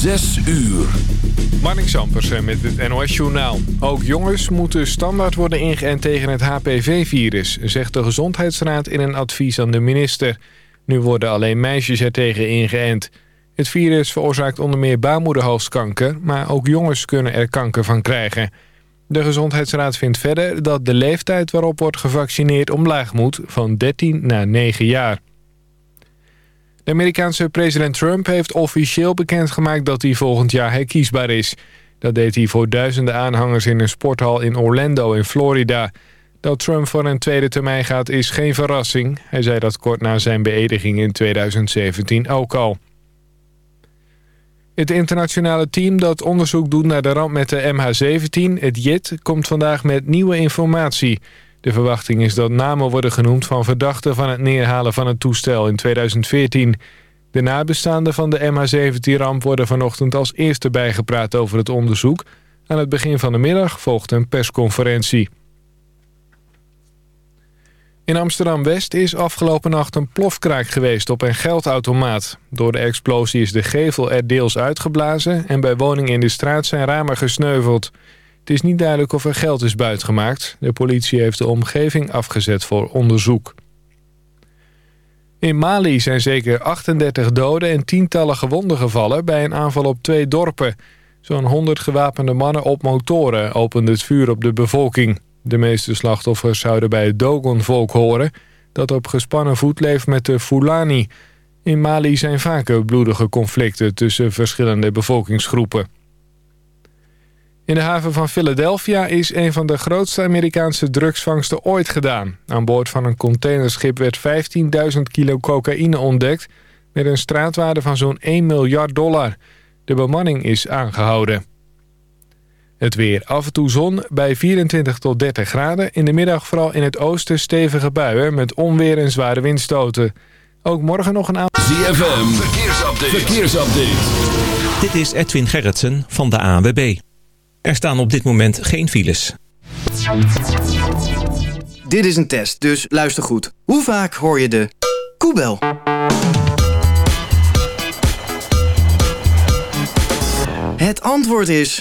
Zes uur. Marnik met het NOS Journaal. Ook jongens moeten standaard worden ingeënt tegen het HPV-virus... zegt de Gezondheidsraad in een advies aan de minister. Nu worden alleen meisjes er tegen ingeënt. Het virus veroorzaakt onder meer baarmoederhalskanker... maar ook jongens kunnen er kanker van krijgen. De Gezondheidsraad vindt verder dat de leeftijd waarop wordt gevaccineerd omlaag moet... van 13 naar 9 jaar. De Amerikaanse president Trump heeft officieel bekendgemaakt dat hij volgend jaar herkiesbaar is. Dat deed hij voor duizenden aanhangers in een sporthal in Orlando in Florida. Dat Trump voor een tweede termijn gaat is geen verrassing. Hij zei dat kort na zijn beëdiging in 2017 ook al. Het internationale team dat onderzoek doet naar de ramp met de MH17, het JIT, komt vandaag met nieuwe informatie. De verwachting is dat namen worden genoemd van verdachten van het neerhalen van het toestel in 2014. De nabestaanden van de MH17-ramp worden vanochtend als eerste bijgepraat over het onderzoek. Aan het begin van de middag volgt een persconferentie. In Amsterdam-West is afgelopen nacht een plofkraak geweest op een geldautomaat. Door de explosie is de gevel er deels uitgeblazen... en bij woningen in de straat zijn ramen gesneuveld. Het is niet duidelijk of er geld is buitgemaakt. De politie heeft de omgeving afgezet voor onderzoek. In Mali zijn zeker 38 doden en tientallen gewonden gevallen... bij een aanval op twee dorpen. Zo'n 100 gewapende mannen op motoren openden het vuur op de bevolking. De meeste slachtoffers zouden bij het Dogon-volk horen... dat op gespannen voet leeft met de Fulani. In Mali zijn vaker bloedige conflicten tussen verschillende bevolkingsgroepen. In de haven van Philadelphia is een van de grootste Amerikaanse drugsvangsten ooit gedaan. Aan boord van een containerschip werd 15.000 kilo cocaïne ontdekt... met een straatwaarde van zo'n 1 miljard dollar. De bemanning is aangehouden. Het weer. Af en toe zon bij 24 tot 30 graden. In de middag vooral in het oosten stevige buien met onweer en zware windstoten. Ook morgen nog een aantal... ZFM. Verkeersupdate. Verkeersupdate. Dit is Edwin Gerritsen van de ANWB. Er staan op dit moment geen files. Dit is een test, dus luister goed. Hoe vaak hoor je de koebel? Het antwoord is...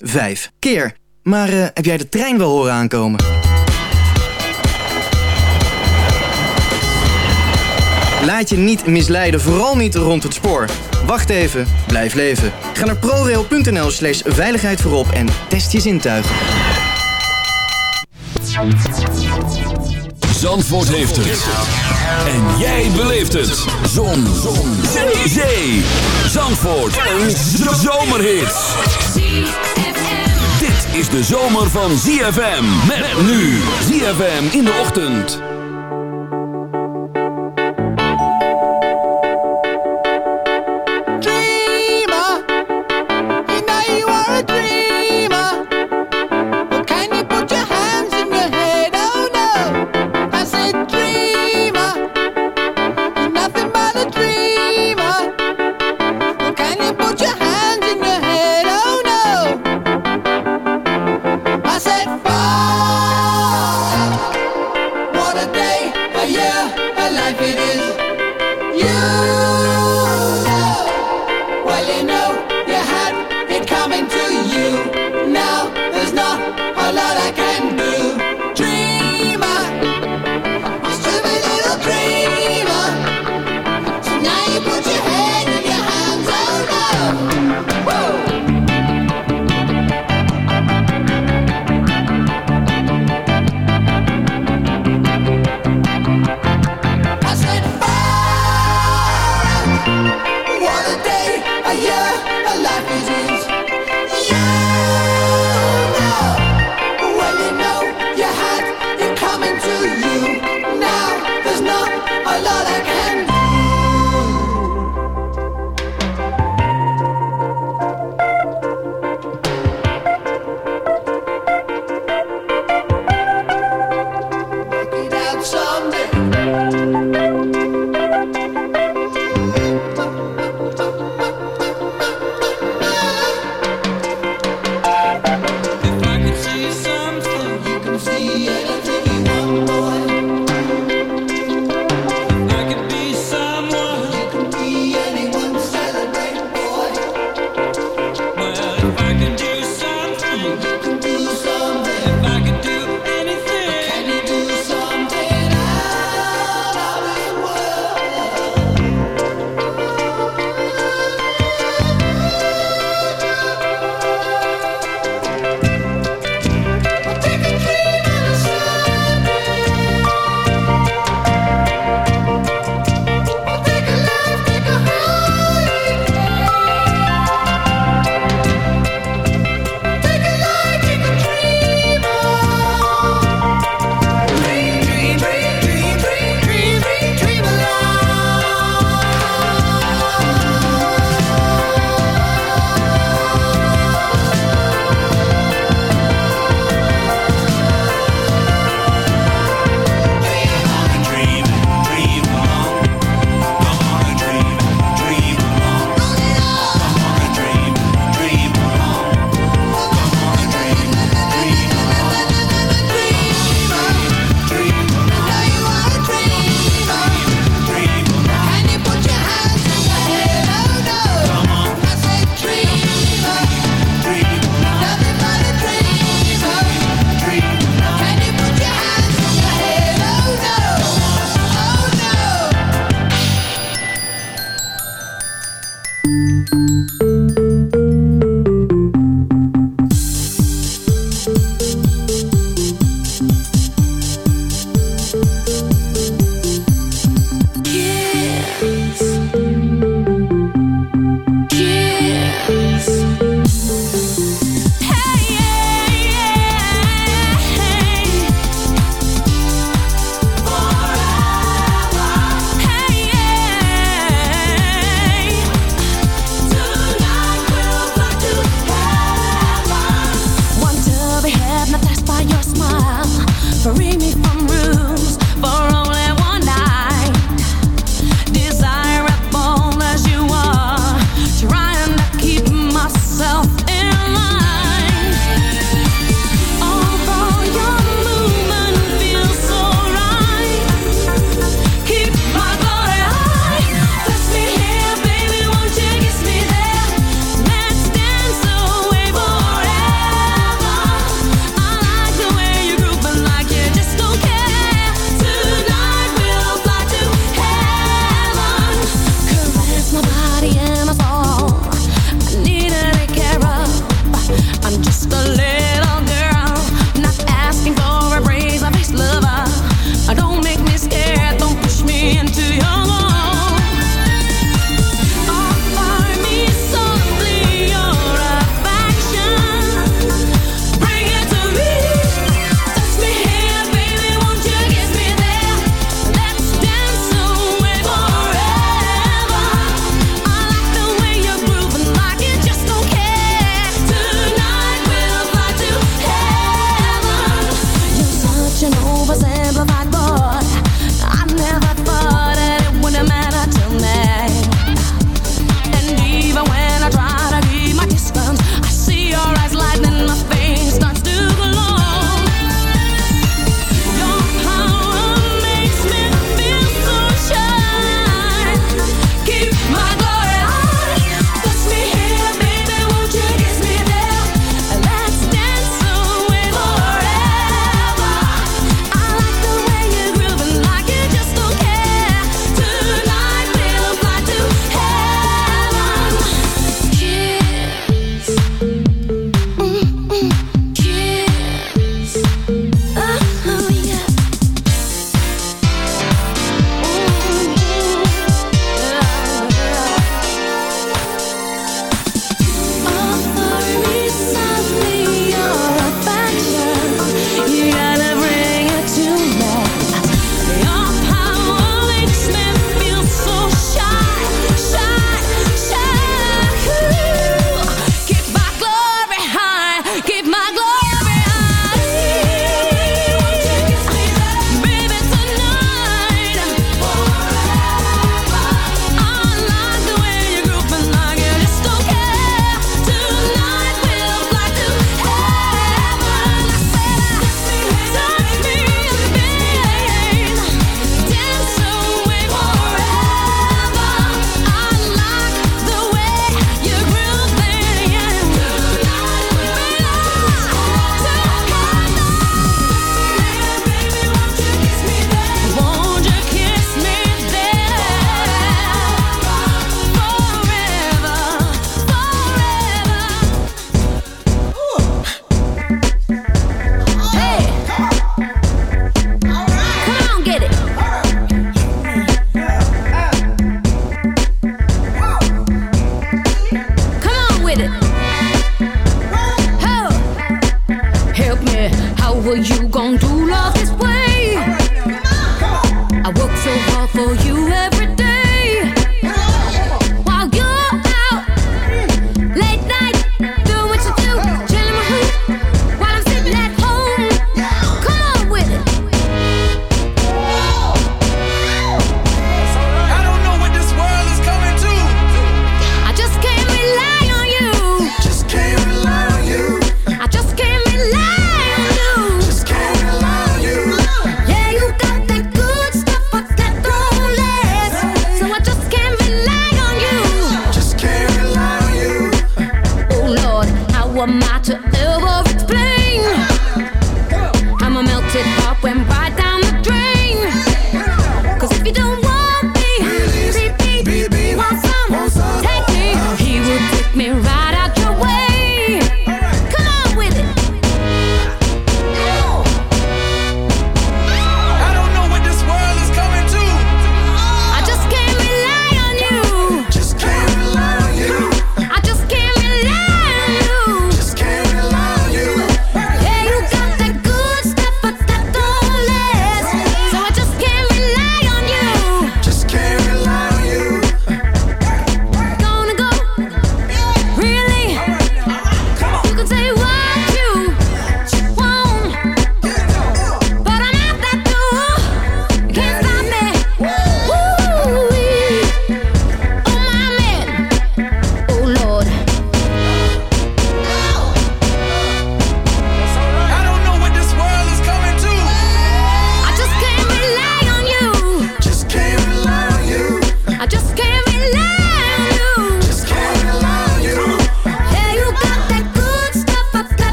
Vijf keer. Maar uh, heb jij de trein wel horen aankomen? Laat je niet misleiden, vooral niet rond het spoor. Wacht even, blijf leven. Ga naar prorail.nl slash veiligheid voorop en test je zintuigen. Zandvoort heeft het. En jij beleeft het. Zon. Zon. Zee. Zee. Zandvoort. Een zomerhit. Dit is de zomer van ZFM. Met nu. ZFM in de ochtend.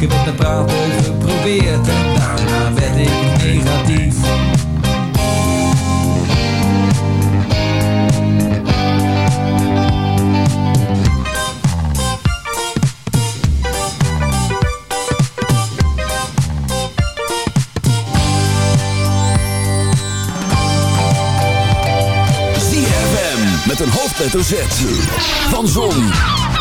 Ik heb het met praten geprobeerd en daarna werd ik negatief. Met een hoofdletter Z van Zon,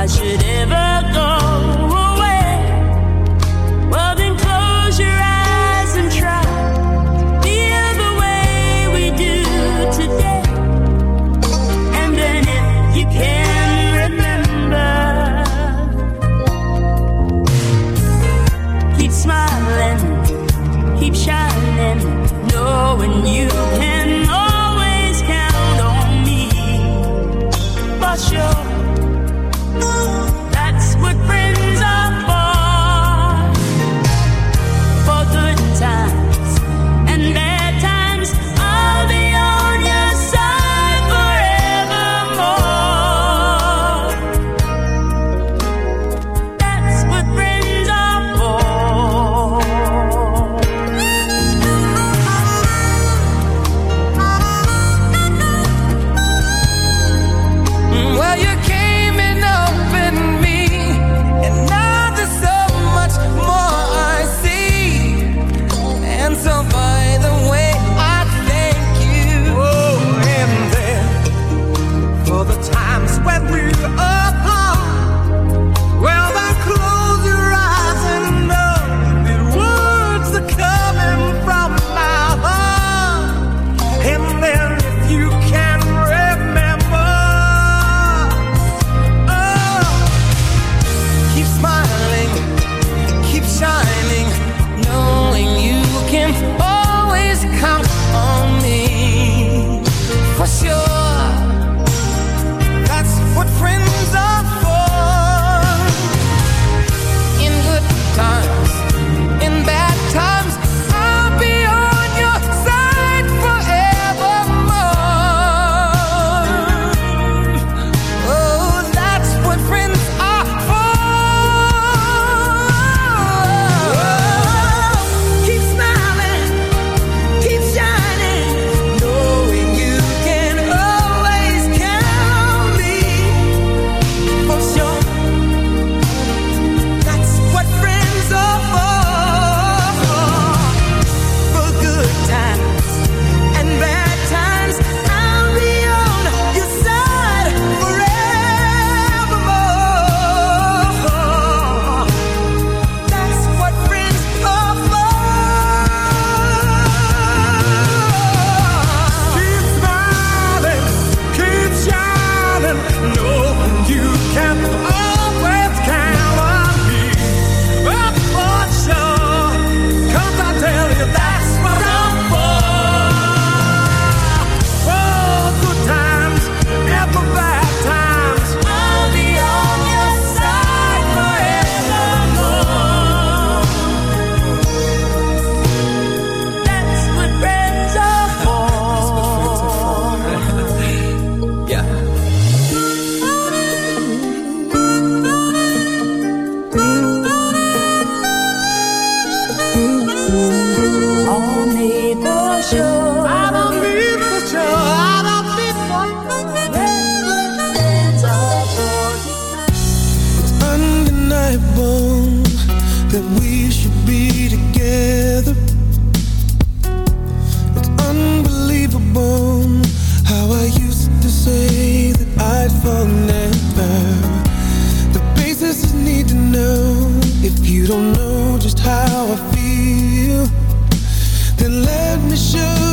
I should ever don't know just how I feel. Then let me show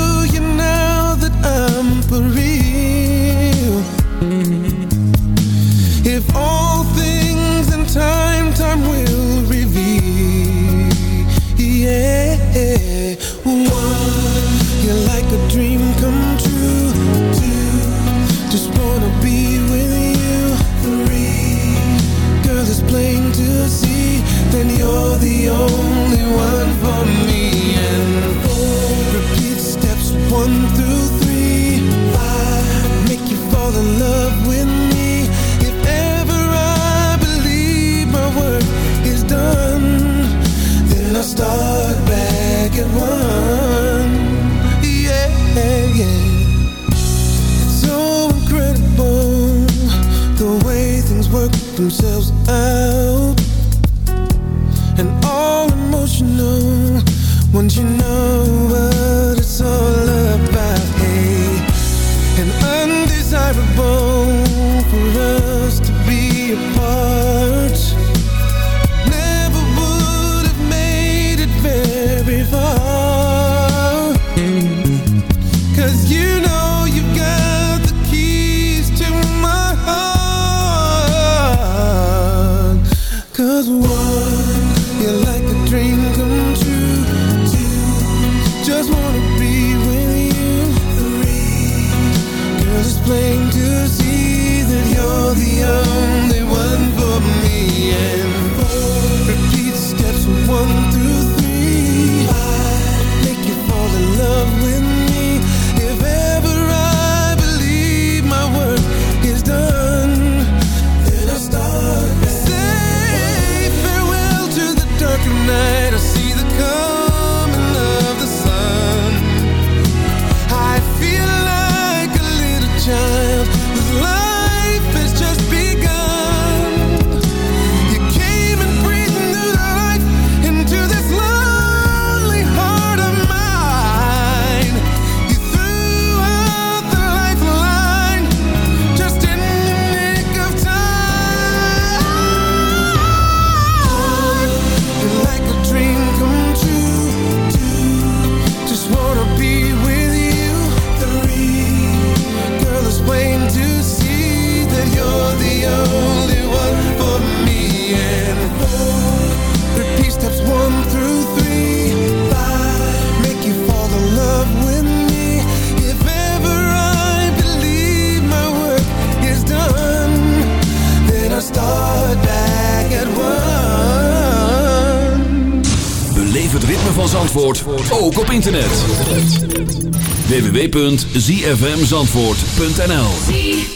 www.zfmzandvoort.nl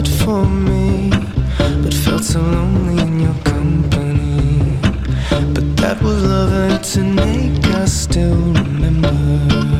it for me, but felt so lonely in your company. But that was love to make us still remember.